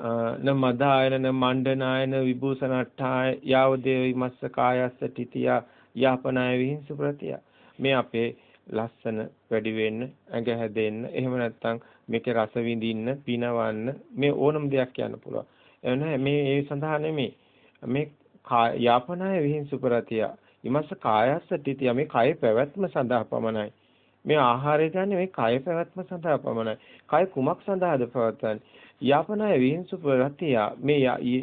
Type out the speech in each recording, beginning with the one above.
න මදායන න මණ්ඩනායන විභූෂණට්ඨාය යාව දේවි මස්ස කායස්ස තිතිය යාපනාය විහිංස ප්‍රතිය. මේ අපේ ලස්සන වැඩි වෙන්න ඇඟ හැදෙන්න එහෙම නැත්නම් මේකේ රස විඳින්න පිනවන්න මේ ඕනම දෙයක් කියන්න පුළුවන්. එවන මේ ඒ සඳහා නෙමෙයි. මේ යාපනාය විහිංස ප්‍රතිය ඉමස්ස කායස්ස තිතිය මේ කය පැවැත්ම සඳහා පමණයි. මේ ආහාරය ගන්න මේ කය පැවැත්ම සඳහා පමණයි. කය කුමක් සඳහාද පවත්වන්නේ? යාපනය විහිංසු ප්‍රතිය මේ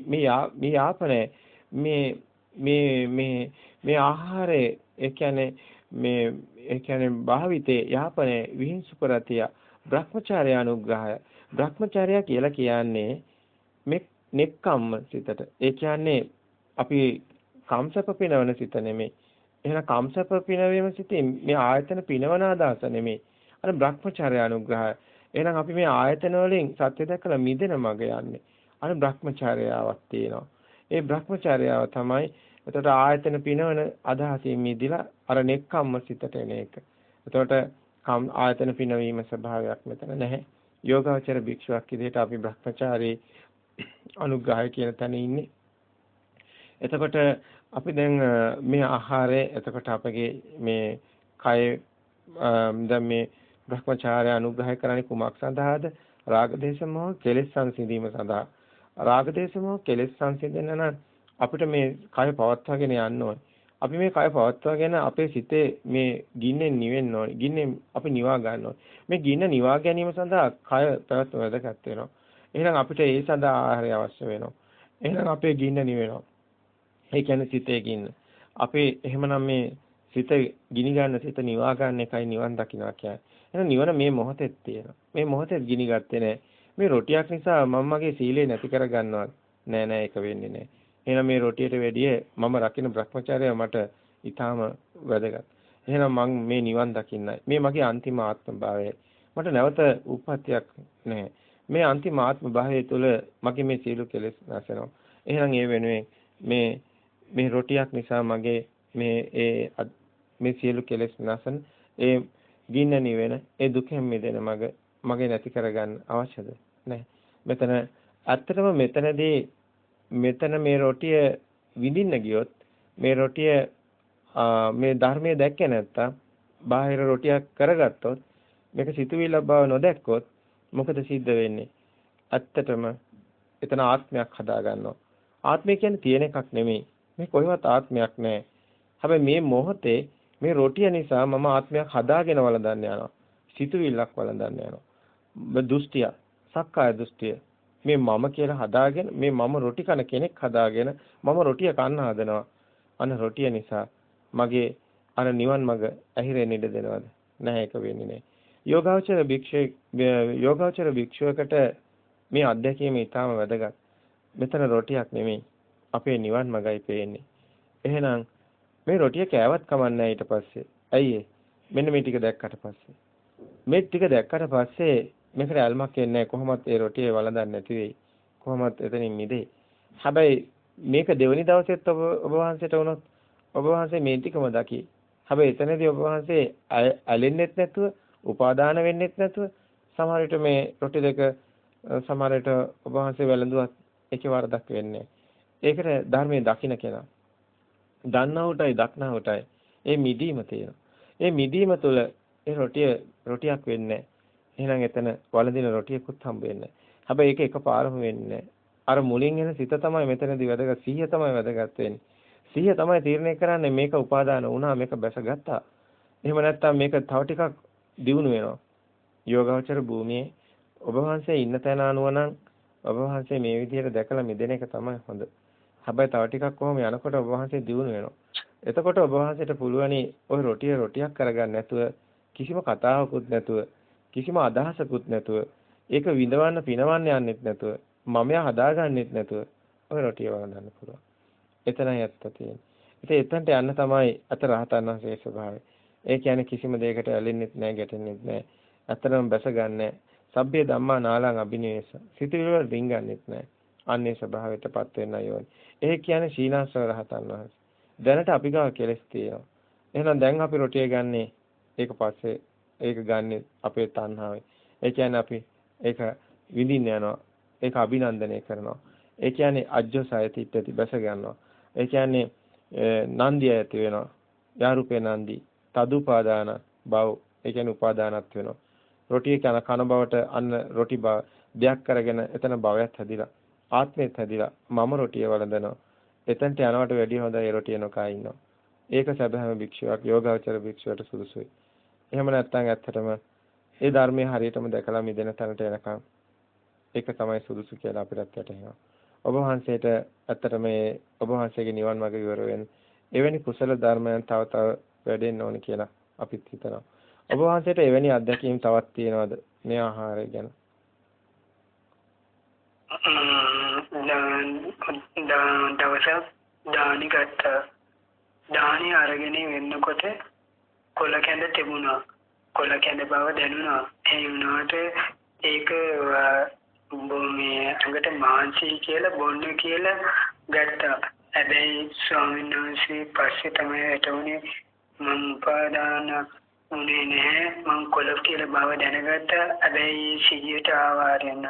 මේ මේ යාපනය මේ මේ මේ මේ ආහාරය ඒ කියන්නේ මේ ඒ කියන්නේ භාවිතේ යාපනය විහිංසු ප්‍රතිය භ්‍රමචාර්ය අනුග්‍රහය. භ්‍රමචාර්ය කියලා කියන්නේ මේ නෙක්කම්ම සිතට. ඒ කියන්නේ අපි කම්සප පිනවන සිත නෙමෙයි. එහෙනම් කම්සප පිනවීම සිතින් මේ ආයතන පිනවන අදහස නෙමෙයි අර භ්‍රමචාර්ය අනුග්‍රහය එහෙනම් අපි මේ ආයතන වලින් සත්‍ය දැකලා මිදෙන මඟ යන්නේ. අර භ්‍රමචාර්යාවක් තියෙනවා. ඒ භ්‍රමචාර්යාව තමයි එතකොට ආයතන පිනවන අදහසින් මිදිලා අර නෙක්ඛම්ම සිතට එන එක. එතකොට ආයතන පිනවීම ස්වභාවයක් මෙතන නැහැ. යෝගාචර භික්ෂුවක් විදිහට අපි භ්‍රමචාරී අනුග්‍රහය කියන තැන ඉන්නේ. එතකොට අපි දැන් මේ ආහාරය එතකොට අපගේ මේ කය දැන් මේ භ්‍රමචාරය අනුග්‍රහය කරන්නේ කුමක් සඳහාද? රාගදේශ මොහ කෙලෙස් සංසිඳීම සඳහා. රාගදේශ මොහ කෙලෙස් සංසිඳෙන්න නම් අපිට මේ කය පවත්වාගෙන යන්න ඕනේ. අපි මේ කය පවත්වාගෙන අපේ සිතේ මේ ගින්නෙන් නිවෙන්න ඕනේ. ගින්නෙන් අපි නිවා ගන්න ඕනේ. මේ ගින්න නිවා ගැනීම සඳහා කය පැවැත්ම වැදගත් වෙනවා. එහෙනම් අපිට ඒ සඳහා ආහාරය අවශ්‍ය වෙනවා. එහෙනම් අපේ ගින්න නිවෙනවා. ඒ කියන්නේ සිතේ ගින්න. අපේ එහෙමනම් මේ සිත ගිනි ගන්න සිත නිවා ගන්න එකයි නිවන් දකින්නවා කියන්නේ. එහෙනම් නිවන මේ මොහොතේ තියෙනවා. මේ මොහොතේ ගිනි ගත්තේ නැහැ. මේ රොටියක් නිසා මම මගේ සීලය නැති කර ගන්නවා. නෑ නෑ ඒක වෙන්නේ නෑ. එහෙනම් මේ රොටියට වැඩිය මම රකින්න Brahmacharya මට ඊටාම වැදගත්. එහෙනම් මං මේ නිවන් දකින්නයි. මේ මගේ අන්තිම ආත්ම භාවයයි. මට නැවත උප්පත්තියක් නැහැ. මේ අන්තිම ආත්ම භාවය තුළ මගේ මේ සීල කෙලෙස් නැසෙනවා. එහෙනම් ඒ වෙනුවෙන් මේ මේ රොටියක් නිසා මගේ මේ ඒ මේ සියලු කෙලෙස් නැසන ඒ ගින්න නිවෙන ඒ දුකෙන් මිදෙන මග මගේ නැති කරගන්න අවශ්‍යද? නැහැ. මෙතන ඇත්තටම මෙතනදී මෙතන මේ රොටිය විඳින්න ගියොත් මේ රොටිය මේ ධර්මයේ දැක්කේ නැත්තම් බාහිර රොටියක් කරගත්තොත් මේක සිතුවිල්ල බව නොදැක්කොත් මොකද සිද්ධ වෙන්නේ? ඇත්තටම එතන ආත්මයක් හදා ගන්නවා ආත්මය කියන්නේ තියෙන එකක් නෙමෙයි. මේ කොහෙවත් ආත්මයක් නැහැ හැබැයි මේ මොහොතේ මේ රොටිය නිසා මම ආත්මයක් හදාගෙන වළඳන්න යනවා. සිතුවිල්ලක් වළඳන්න යනවා. දෘෂ්ටිය, සක්කාය දෘෂ්ටිය. මේ මම කියලා හදාගෙන මේ මම රොටි කන කෙනෙක් හදාගෙන මම රොටිය කන්න හදනවා. අන්න රොටිය නිසා මගේ අර නිවන් මඟ ඇහිරෙන්න ඉඩ දෙනවද? නැහැ ඒක වෙන්නේ නැහැ. යෝගාචර භික්ෂු යෝගාචර භික්ෂුවකට මේ අධ්‍යක්ීම ඊටාම වැදගත්. මෙතන රොටියක් නෙමෙයි. අපේ නිවන් මඟයි පේන්නේ. එහෙනම් මේ රොටිය කෑවත් කමන්නේ ඊට පස්සේ. ඇයි මෙන්න මේ ටික දැක්කට පස්සේ. මේ ටික දැක්කට පස්සේ මේකට ඇල්මක් එන්නේ කොහොමත් ඒ රොටිය වළඳන්නේ නැති වෙයි. කොහොමත් එතනින් මිදේ. හැබැයි මේක දෙවනි දවසෙත් ඔබ ඔබ වහන්සේට වුණොත් ඔබ වහන්සේ මේ ටිකම දකි. හැබැයි එතනදී ඔබ වහන්සේ ඇලෙන්නෙත් නැතුව, උපාදාන වෙන්නෙත් නැතුව සමහර විට මේ රොටි දෙක සමහර විට ඔබ වහන්සේ වැළඳුවත් ඒකේ වරදක් වෙන්නේ ඒකට ධර්මයේ දකින්න කෙනා දන්නවටයි දක්නවටයි ඒ මිදීම තියෙනවා. ඒ මිදීම තුළ ඒ රොටිය රොටියක් වෙන්නේ එහෙනම් එතන වළඳින රොටියකුත් හම්බ වෙන්නේ හැබැයි ඒක එකපාරම වෙන්නේ අර මුලින් එන සිත තමයි මෙතනදී වැදගත්. සිහිය තමයි වැදගත් වෙන්නේ. සිහිය තමයි තීරණය කරන්නේ මේක උපාදාන වුණා මේක බැසගත්තා. එහෙම නැත්නම් මේක තව ටිකක් දියුණු වෙනවා. යෝගාවචර භූමියේ ඔබ වහන්සේ ඉන්න තැන අනුව නම් ඔබ වහන්සේ මේ විදිහට දැකලා මිදෙන එක තමයි හොඳ. හැබැයි තව ටිකක් කොහොම යනකොට ඔබ වහන්සේ දියුණු වෙනවා. එතකොට ඔබ වහන්සේට පුළුවනි ওই රොටිය රොටියක් කරගන්න නැතුව කිසිම කතාවකුත් නැතුව කිසිම අදහසකුත් නැතුව ඒක විඳවන්න පිනවන්න යන්නෙත් නැතුව මමයා හදාගන්නෙත් නැතුව ওই රොටිය වළඳන්න පුළුවන්. එතනයි ඇත්ත තියෙන්නේ. ඉතින් එතනට යන්න තමයි අත රහතන් වහන්සේගේ ස්වභාවය. ඒ කියන්නේ කිසිම දෙයකට ඇලෙන්නෙත් නැහැ, ගැටෙන්නෙත් නැහැ. ඇත්තටම බැස ගන්නෑ. සබ්බේ ධම්මා නාලං අබිනේස. සිතවිලි වල රින්ගන්නෙත් නැහැ. අන්නේ ස්වභාවයටපත් වෙන්න ඕනේ. ඒ කියන්නේ සීනාසව රහතන් වහන්සේ. දැනට අපි ගාව කෙලස් තියෙනවා. එහෙනම් දැන් අපි රොටිය ගන්නේ ඒක පස්සේ ඒක ගන්නෙ අපේ තණ්හාවෙන්. ඒ කියන්නේ අපි ඒක විඳින්න යනවා. ඒක අභිනන්දනය කරනවා. ඒ කියන්නේ අජ්ජසය තිට්ඨති බැස ගන්නවා. ඒ කියන්නේ නන්දිය ඇති වෙනවා. යාරුපේ නන්දි තදුපාදාන බව ඒ කියන්නේ උපාදානත් වෙනවා. රොටිය කන කන බවට අන්න රොටි බව දෙයක් කරගෙන එතන භවයත් හැදිලා ආත්මෙත් හැදිලා මම රොටිය වළඳනවා. එතනට යනවට වැඩිය හොඳ ඒ රොටිය නොකා ඉන්නවා. ඒක සැබෑම භික්ෂුවක් යෝගාවචර භික්ෂුවට සුදුසුයි. එහෙම නැත්නම් ඇත්තටම ඒ ධර්මයේ හරියටම දැකලා මිදෙන තැනට එනකම් ඒක තමයි සුදුසු කියලා අපිට වැටහෙනවා. ඔබ වහන්සේට ඇත්තට මේ ඔබ වහන්සේගේ නිවන් මාර්ග විවර වෙන එවැනි කුසල ධර්මයන් තව තව වැඩෙන්න ඕනේ කියලා අපිත් හිතනවා. ඔබ වහන්සේට එවැනි අත්දැකීම් තවත් තියෙනවද මේ ආහාරය ගැන? දවසක් දානි ගත්තා. දානි අරගෙන වෙන්නකොට කොල කැඳ තිබුණා. කොල කැඳ බව දැනුණා. ඒ වුණාට ඒක මේ ඇඟට මාංශී කියලා බොන්න කියලා ගත්තා. හැබැයි ස්වාමීන් වහන්සේ පස්සේ තමයි හිතුනේ මම උපාදාන උනේ නැහැ මම කොළොස් කියලා බව දැනගත්තා හැබැයි සිහියට ආවාරයන්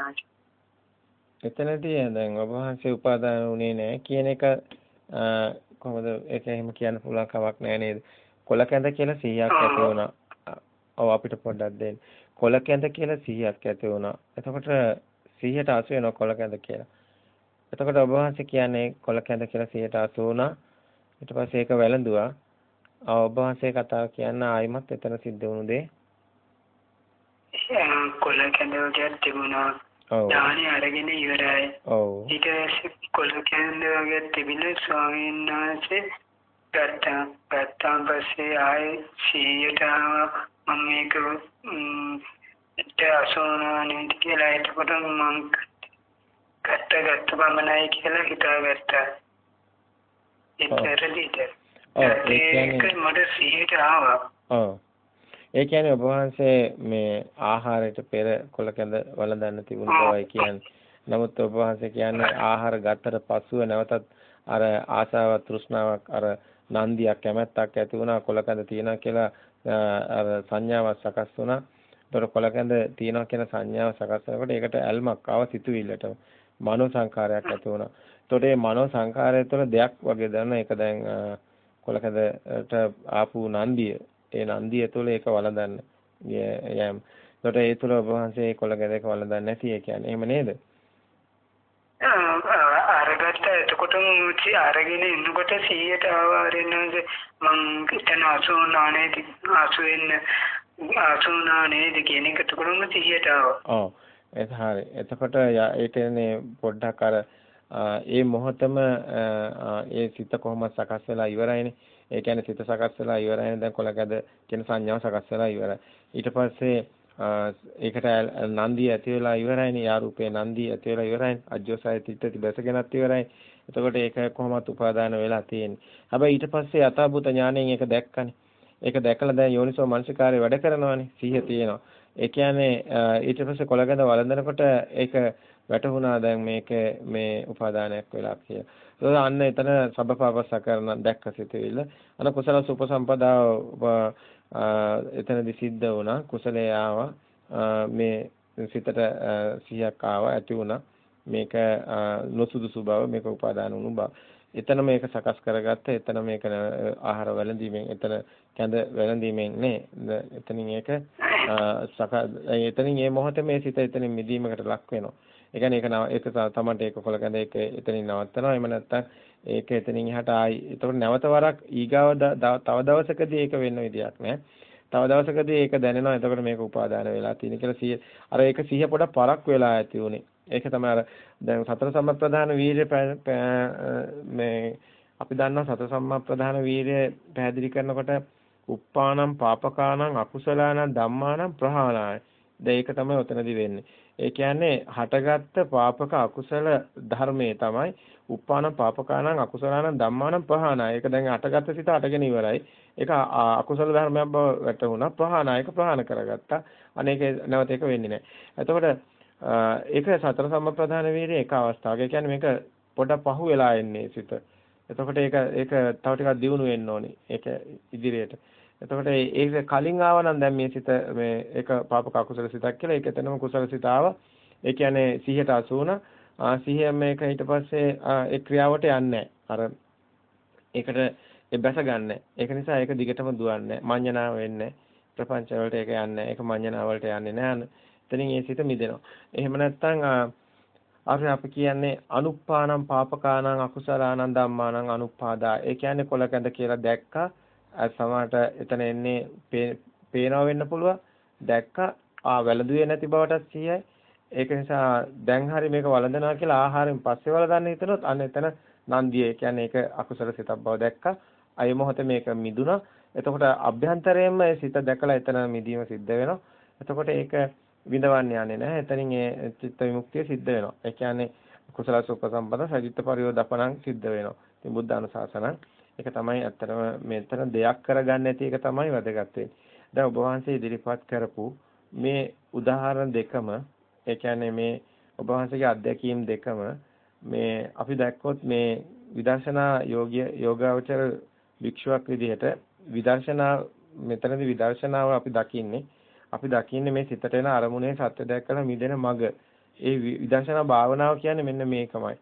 එතනදී දැන් ඔබ වහන්සේ උපාදාන උනේ නැහැ කියන එක කොහොමද ඒක එහෙම කියන්න පුළුවන් කමක් නැහැ නේද කොළ කැඳ කියලා 100ක් ඇති වුණා ඔව් අපිට පොඩ්ඩක් දෙන්න කොළ කැඳ කියලා 100ක් ඇති වුණා එතකොට 100ට 80 වෙනවා කොළ කැඳ කියලා එතකොට ඔබ වහන්සේ කියන්නේ කොළ කැඳ කියලා 180 වුණා. ඊට පස්සේ ඒක වැළඳුවා. ඔබ වහන්සේ කතාව කියන්න ආයිමත් එතන සිද්ධ වුණු දේ. කොළ කැඳ වගේ තිබුණා. දාහනේ අරගෙන ඉවරයි. ඔව්. ඊට පස්සේ කොළ කැඳ වගේ තිබිල ස්වාමීන් වහන්සේ ගත්තා. ගත්තාන් පස්සේ ආයේ 100ට මම මේක ඊට අසෝනා නේද කියලා එතකොට මම ගත්ත ගත්ත පමණයි කියලා හිතාගත්තා. ඒතරදීට. ඔව් ඒ කියන්නේ මට සිහියට ආවා. ඔව්. ඒ කියන්නේ ඔබ වහන්සේ මේ ආහාරයට පෙර කොල කැඳ වළඳන්න තිබුණ බවයි කියන්නේ. නමුත් ඔබ වහන්සේ කියන්නේ ආහාර ගත්තට පසුව නැවතත් අර ආසාවක් තෘෂ්ණාවක් අර නන්දියක් කැමැත්තක් ඇති වුණා කොල කැඳ තියනවා කියලා අර සංඥාවක් සකස් වුණා. ඒතකොට කොල කැඳ තියනවා කියන සංඥාව සකස් වෙනකොට ඒකට ඇල්මක් ආව සිතුවිල්ලට. මනෝ සංකාරයක් ඇති වුණා. එතකොට මේ මනෝ සංකාරය තුළ දෙයක් වගේ දැනන එක දැන් කොලකදට ආපු නන්දිය. ඒ නන්දිය තුළ ඒක වළඳන්න. යම්. එතකොට ඒ තුළ ඔබ වහන්සේ කොලකදක වළඳන්නේ නැති ඒ කියන්නේ. එහෙම නේද? අරගත්ත එතකොටම උචි අරගෙන ඉන්නකොට 100ට ආවාරෙන්නද මං හිතන අසුනානේ අසුවෙන්න අසුනානේ කියන එක එතකොටම 100ට ආවා. ඔව්. ඒක හරි. එතකොට ඒ කියන්නේ පොඩ්ඩක් අර ඒ මොහොතම ඒ සිත කොහොමද සකස් වෙලා ඉවරයිනේ. ඒ කියන්නේ සිත සකස් වෙලා ඉවරයිනේ දැන් කොලකද කියන සංඥාව සකස් වෙලා ඉවරයි. ඊට පස්සේ ඒකට නන්දිය ඇති වෙලා ඉවරයිනේ. යා රූපේ නන්දිය ඇති වෙලා ඉවරයිනේ. අජ්ජෝසය තිට්ඨති බැසගෙනත් ඉවරයි. එතකොට ඒක කොහොමත් උපාදාන වෙලා තියෙන්නේ. හැබැයි ඊට පස්සේ යථාභූත ඥාණයෙන් ඒක දැක්කනේ. ඒක දැකලා දැන් යෝනිසෝ මනසිකාරය වැඩ කරනවානේ. සිහිය තියෙනවා. ඒ කියන්නේ ඊට පස්සේ කොළගඳ වළඳනකොට ඒක වැටහුණා දැන් මේක මේ උපාදානයක් වෙලා කියලා. ඒක අන්න එතන සබපාපස්ස කරන දැක්ක සිතුවිල්ල. අන කුසල සුපසම්පදා එතනදි සිද්ධ වුණා. කුසලයේ ආවා. මේ සිතට සිහියක් ආවා ඇති වුණා. මේක නොසුදුසු බව මේක උපාදාන වුණු බව. එතන මේක සකස් කරගත්ත එතන මේක ආහාර වැළඳීමෙන් එතන කැඳ වැළඳීමෙන් නේ එතනින් ඒක එතනින් මේ මොහොතේ මේ සිත එතනින් මිදීමකට ලක් වෙනවා. ඒ කියන්නේ ඒක ඒක තමන්ට ඒක කොල කැඳ ඒක එතනින් නවත්තනවා. එහෙම නැත්නම් ඒක එතනින් එහාට ආයි ඒතකොට නැවත වරක් ඊගාව තව දවසකදී ඒක වෙන්න විදියක් නෑ. තව දවසකදී ඒක දැනෙනවා. එතකොට මේක උපාදාන වෙලා තියෙන කියලා සිය අර ඒක සිහිය පොඩක් පරක් වෙලා ඇති උනේ. ඒක තමයි අර දැන් සතර සම්ප්‍රදාන වීර්ය මේ අපි දන්නවා සතර සම්ප්‍රදාන වීර්ය පැහැදිලි කරනකොට උප්පානම් පාපකානම් අකුසලානම් ධම්මානම් ප්‍රහාණාය. දැන් ඒක තමයි උතනදි වෙන්නේ. ඒ කියන්නේ හටගත්ත පාපක අකුසල ධර්මයේ තමයි උප්පානම් පාපකානම් අකුසලානම් ධම්මානම් ප්‍රහාණාය. ඒක දැන් හටගත්ත සිත හටගෙන ඉවරයි. ඒක අකුසල ධර්මයක් බව වැටහුණා. ප්‍රහාණාය. ඒක ප්‍රහාණ කරගත්තා. අනේක නැවත ඒක වෙන්නේ නැහැ. එතකොට ඒක සතර සම්ප්‍රදාන වීර්යයේ එක අවස්ථාවක. ඒ කියන්නේ මේක පොඩ පහු වෙලා එන්නේ සිත. එතකොට ඒක ඒක තව ටිකක් දියුණු වෙන්න ඕනේ. ඒක ඉදිරියට. එතකොට ඒක කලින් ආව නම් දැන් මේ සිත මේ ඒක පාපක අකුසල සිතක් කියලා ඒක එතනම කුසල සිත ආවා. ඒ කියන්නේ සිහියට අසු වුණා. සිහිය මේක ඊට පස්සේ ඒ ක්‍රියාවට යන්නේ අර ඒකට ඒ බැස ගන්න. ඒක නිසා ඒක දිගටම දුවන්නේ මඤ්ඤණාව වෙන්නේ ප්‍රපංච වලට ඒක යන්නේ. ඒක මඤ්ඤණාව වලට යන්නේ නෑ. එතනින් ඒ සිත මිදෙනවා. එහෙම නැත්නම් අර අපි කියන්නේ අනුප්පානම් පාපකානම් අකුසලානම් ධම්මානම් අනුපාදා. ඒ කියන්නේ කොලකඳ කියලා දැක්කා. සමහරට එතන එන්නේ පේනව වෙන්න පුළුවන්. දැක්කා ආ වැළඳුවේ නැති බවටත් සිහියයි. ඒක නිසා දැන් හරි මේක වළඳනවා කියලා ආහාරයෙන් පස්සේ වළඳන්න හිතනොත් අන්න එතන නන්දිය කියන්නේ ඒක අකුසල සිතක් බව දැක්කා. අය මොහොතේ මේක මිදුණා. එතකොට අභ්‍යන්තරයෙන්ම ඒ සිත දැකලා එතන මිදීම සිද්ධ වෙනවා. එතකොට ඒක විඳවන්න යන්නේ නැහැ. එතනින් ඒ චිත්ත විමුක්තිය සිද්ධ වෙනවා. ඒ කියන්නේ කුසල සුඛ සම්පද සජිත්ත පරියෝදපණං සිද්ධ වෙනවා. ඉතින් බුද්ධ අනුශාසන ඒක තමයි ඇත්තටම මෙතන දෙයක් කරගන්න නැති එක තමයි වැදගත් වෙන්නේ. දැන් ඔබ වහන්සේ ඉදිරිපත් කරපු මේ උදාහරණ දෙකම ඒ කියන්නේ මේ ඔබ වහන්සේගේ අත්දැකීම් දෙකම මේ අපි දැක්කොත් මේ විදර්ශනා යෝග්‍ය යෝගාවචර භික්ෂුවක් විදිහට විදර්ශනා මෙතනදී විදර්ශනාව අපි දකින්නේ අපි දකින්නේ මේ සිතට එන අරමුණේ සත්‍ය දැක්කලා මිදෙන මග. ඒ විදර්ශනා භාවනාව කියන්නේ මෙන්න මේකමයි.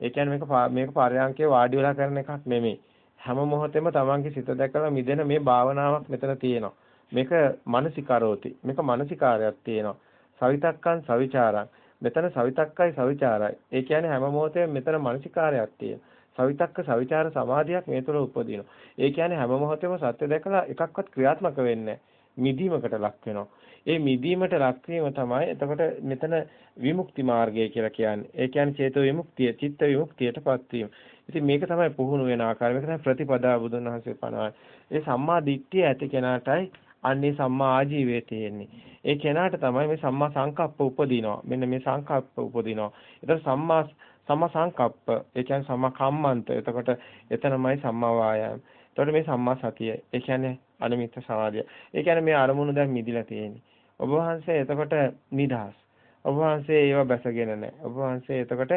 ඒ කියන්නේ මේක මේක පරයන්කේ වාඩි වෙලා කරන එකක් නෙමෙයි. හැම මොහොතෙම තමන්ගේ සිත දැකලා මිදෙන මේ භාවනාවක් මෙතන තියෙනවා. මේක මානසිකාරෝති. මේක මානසිකාරයක් තියෙනවා. සවිතක්කං සවිචාරං. මෙතන සවිතක්කයි සවිචාරයි. ඒ කියන්නේ හැම මොහොතේම මෙතන මානසිකාරයක් තියෙනවා. සවිතක්ක සවිචාර සමාධියක් මේ තුළ උපදිනවා. ඒ කියන්නේ හැම මොහොතෙම සත්‍ය දැකලා එකක්වත් ක්‍රියාත්මක වෙන්නේ මිදීමකට ලක් වෙනවා. ඒ මිදීමට ලක්වීම තමයි එතකොට මෙතන විමුක්ති මාර්ගය කියලා කියන්නේ. ඒ කියන්නේ චේතෝ විමුක්තිය, චිත්ත විමුක්තියටපත් වීම. ඉතින් මේක තමයි පුහුණු වෙන ආකාරය. මේක තමයි ප්‍රතිපදා බුදුන් වහන්සේ පනවන්නේ. ඒ සම්මා දිට්ඨිය ඇති කෙනාටයි අන්නේ සම්මා ආජීවයේ තියෙන්නේ. ඒ කෙනාට තමයි මේ සම්මා සංකප්ප උපදිනවා. මෙන්න මේ සංකප්ප උපදිනවා. ඒතර සම්මා සම්මා සංකප්ප ඒ කියන්නේ සම්මා කම්මන්ත. එතකොට එතනමයි සම්මා වායාම. එතකොට මේ සම්මා සතිය. ඒ කියන්නේ අනිමිත්ත සමාධිය. ඒ කියන්නේ මේ අරමුණු දැන් මිදිලා තියෙන්නේ. ඔබ වහන්සේ එතකොට නිදහස්. ඔබ වහන්සේ ඒව බැසගෙන නැහැ. ඔබ වහන්සේ එතකොට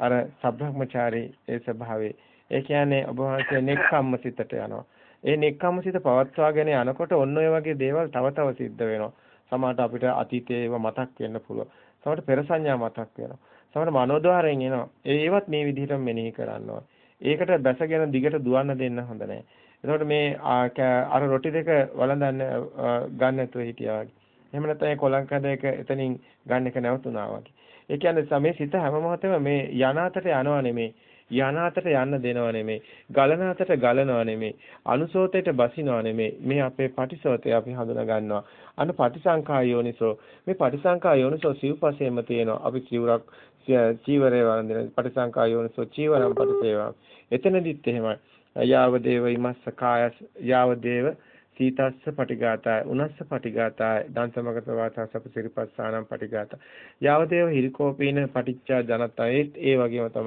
අර සබ්‍රහ්මචාරී ඒ ස්වභාවයේ. ඒ කියන්නේ ඔබ වහන්සේ නෙක්ඛම්ම සිතට යනවා. ඒ නෙක්ඛම්ම සිත පවත්වාගෙන යනකොට ඔන්න ඔය වගේ දේවල් තව තව සිද්ධ වෙනවා. සමහරට අපිට අතීතයේ ඒවා මතක් වෙන්න පුළුවන්. සමහරට පෙර සංඥා මතක් වෙනවා. සමහර මනෝද්වාරයෙන් එනවා. ඒවත් මේ විදිහටම මෙනෙහි කරනවා. ඒකට බැසගෙන දිගට දුවන්න දෙන්න හොඳ නැහැ. එතකොට මේ අර රොටි දෙක වළඳන්න ගන්න නැතුව හිටියා වගේ. එහෙම නැත්නම් ඒ කොලං කඳ එක එතනින් ගන්න එක නැවතුණා වගේ. ඒ කියන්නේ මේ සිත හැම මොහොතෙම මේ යනාතට යනවා නෙමේ. යනාතට යන්න දෙනව නෙමේ. ගලනාතට ගලනව නෙමේ. අනුසෝතයට බසිනව නෙමේ. මේ අපේ පටිසෝතය අපි හඳුනා ගන්නවා. අන්න පටිසංඛා යෝනිසෝ. මේ පටිසංඛා යෝනිසෝ සිව්පසේම තියෙනවා. අපි චිවරක් චීවරේ වන්දින පටිසංඛා යෝනිසෝ චීවරම් පටිසේවා. එතනදිත් එහෙමයි. යාව දේව ඉමස්ස කායස් යාව දේව සීතස්ස පටිඝාතය උනස්ස පටිඝාතය දන්සමගත වාතසප සිරිපස්සානම් පටිඝාත. යාව දේව හිරිකෝපීන පටිච්චා ජනතයෙත් ඒ වගේම තමයි.